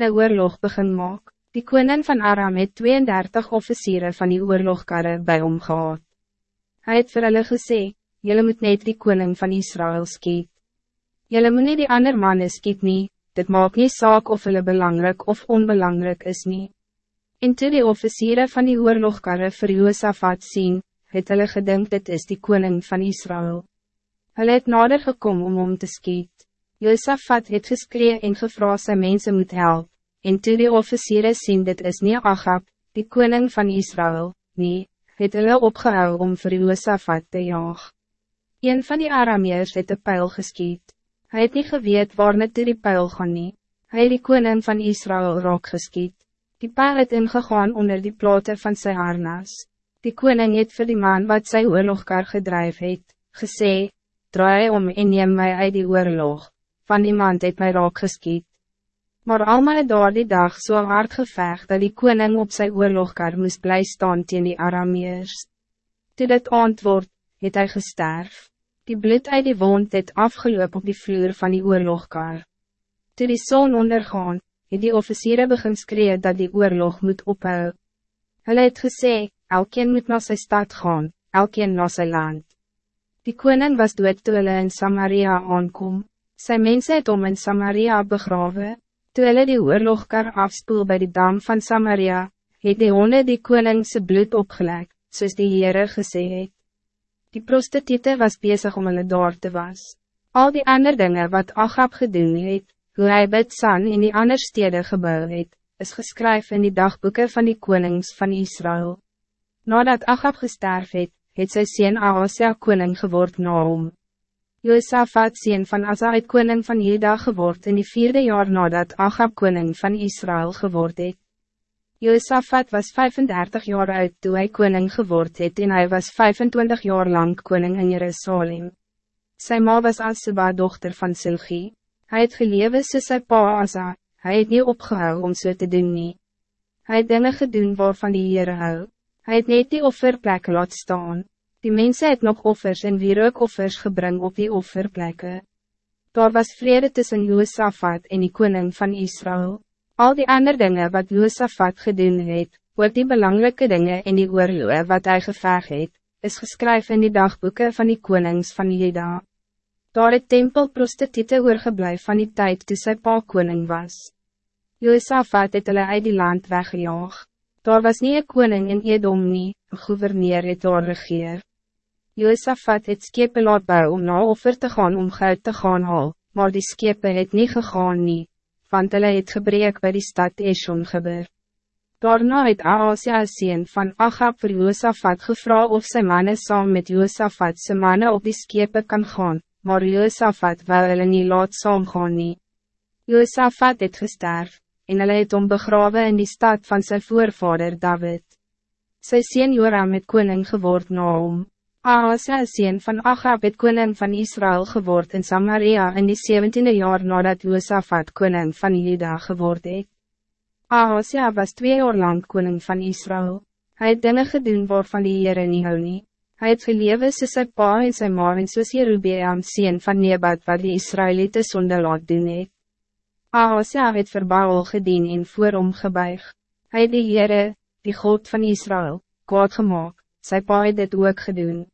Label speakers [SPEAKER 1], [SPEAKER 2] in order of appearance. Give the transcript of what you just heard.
[SPEAKER 1] nou oorlog begin maak. Die koning van Aram het 32 officieren van die oorlogkarre bij hom gehad. Hy het vir hulle gesê, Jylle moet net die koning van Israël skiet. Jylle moet nie die ander mannen skiet nie, dit maak nie saak of hulle belangrijk of onbelangrijk is nie. En toe die officieren van die oorlogkarre vir Joosafat sien, het hulle gedink dit is die koning van Israël. Hulle het nader gekom om om te skiet. Joosafat het geskree en gevra sy mense moet help, en toe die officieren sien dit is nie Agab, die koning van Israël, nie, het hulle opgehou om vir Joosafat te jaag. Een van die Arameers het de pijl geskiet. Hij het niet geweet waar net die pijl gaan nie. Hy het die koning van Israël raak geskiet. Die pijl het ingegaan onder die plote van zijn harnas. Die koning het vir die man wat sy oorlogkar gedrijf het, gesê, draai om en neem my uit die oorlog, van iemand het my raak geskiet. Maar allemaal het daar die dag zo so hard gevecht dat die koning op zijn oorlogkar moest blij staan teen die Arameers. Toe dit antwoord, het hy gesterf. Die bloed uit die wond het afgeloop op die vloer van die oorlogkar. Toe die zon ondergaan, het die officieren begin skree dat die oorlog moet ophou. Hulle het gesê, elkeen moet naar sy stad gaan, elkeen naar sy land. Die koning was dood toe hulle in Samaria aankom. Sy mense het om in Samaria begrawe. Toe hulle die oorlogkar afspoel bij die dam van Samaria, het die honde die koningse bloed opgelek, soos die Heere gesê het. Die prostitute was bezig om hulle daar te was. Al die andere dingen wat Achab gedoen het, hoe hy Bidsan in die ander stede gebouw het, is geskryf in die dagboeken van die konings van Israël. Nadat Achab gesterf het, het sy sien Ahasia koning geword na hom. Josafat sien van Asa het koning van Juda geword in die vierde jaar nadat Achab koning van Israël geword het. Josafat was 35 jaar oud toen hij koning geword het en hij was 25 jaar lang koning in Jerusalem. Sy ma was Aseba dochter van Silgi. Hij het gelewe soos sy pa Asa, hy het nie opgehou om so te doen nie. Hy het dinge gedoen waarvan die Heere hou. Hij het net die offerplekken laat staan. Die mensen het nog offers en wierookoffers gebring op die offerplekken. Daar was vrede tussen Joosafat en die koning van Israël. Al die andere dingen wat Joosafat gedoen het, wordt die belangrijke dingen in die oorloge wat hij geveg het, is geschreven in die dagboeken van die konings van Juda. Daar het tempel prostitute oorgeblijf van die tijd toe sy pa koning was. Joosafat het hulle uit die land weggejaagd. Daar was niet een koning in Edom nie, een gouverneur het daar regeer. Josafat het skepe laat bou om na offer te gaan om goud te gaan haal, maar die skepe het niet gegaan nie, want hulle het gebreek by die stad Eshon gebeur. Daarna het Aasia sien van Agab vir Josafat gevra of sy manne saam met Josafat sy manne op die skepe kan gaan, maar Josafat wil hulle nie laat saam gaan nie. Josafat het gesterf en hulle het om begrawe in die stad van zijn voorvader David. Sy sien Joram het koning geword na hom. Ahasja sien van Achab het koning van Israël geword in Samaria in die 17e jaar nadat Josafat koning van Juda geword het. Ahasja was twee jaar lang koning van Israël. Hij het dinge gedoen waarvan die Heere nie hou nie. Hy het gelewe soos sy pa en sy ma en soos Jerubeam sien van Nebat wat die Israëlieten sonde laat doen het. Ahasia het vir Baal gedien en voor hom gebuig. Hy die Heere, die God van Israël, kwaad gemaakt, sy pa het dit ook gedoen.